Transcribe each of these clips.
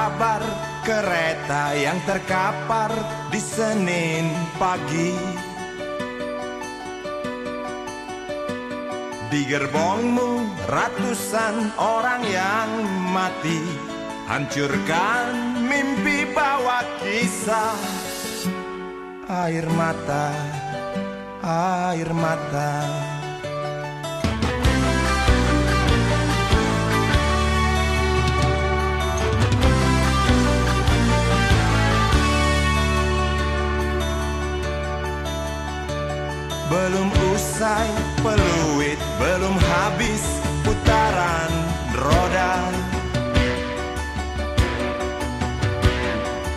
Kabar kereta yang terkapar di Senin pagi? Di gerbongmu ratusan orang yang mati. Hancurkan mimpi bawa kisah. Air mata, air mata Belum usai peluit Belum habis putaran roda.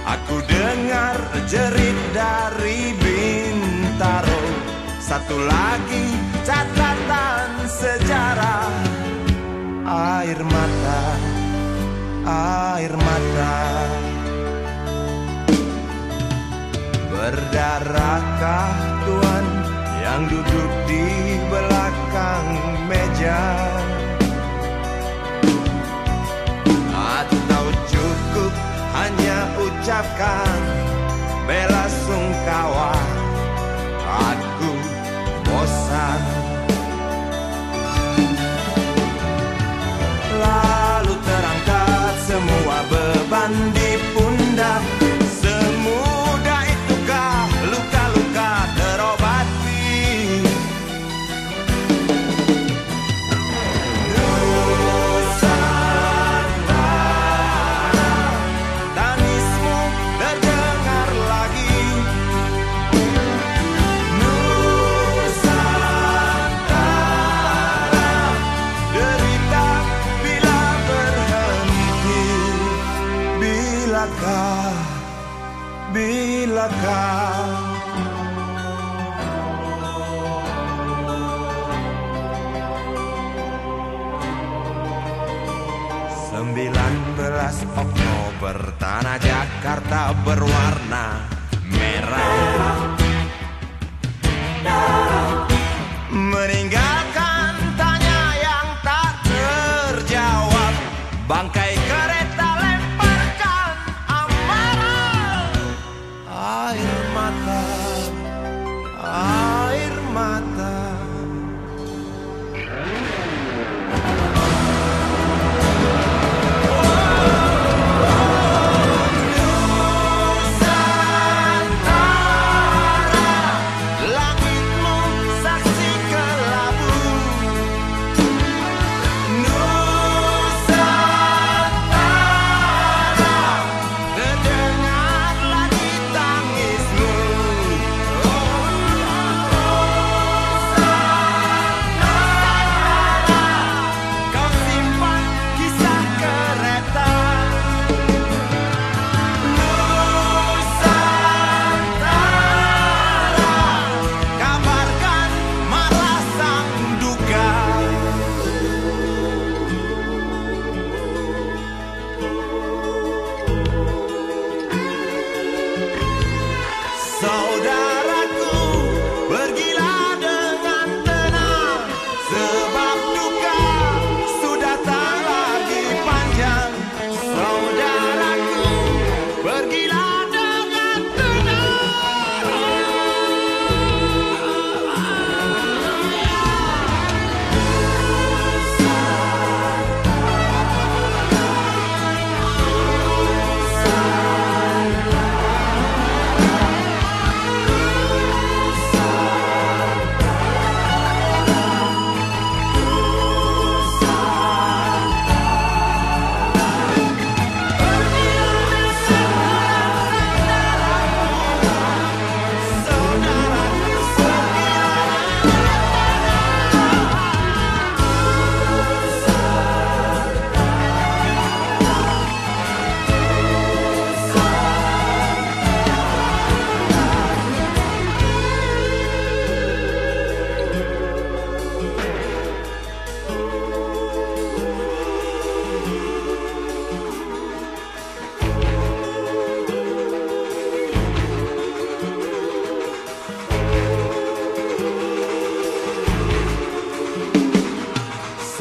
Aku dengar jerit dari Bintaro Satu lagi catatan sejarah. Air mata, air mata. Berdarahkah yang duduk di belakang meja. Atau cukup hanya ucapkan Bilakah Bilakah Sembilan belas Oktober Tanah Jakarta berwarna merah. Meninggal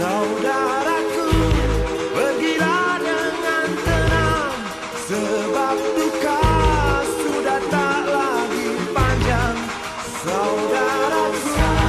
Saudaraku pergilah dengan tenang Sebab duka sudah tak lagi panjang. Saudaraku.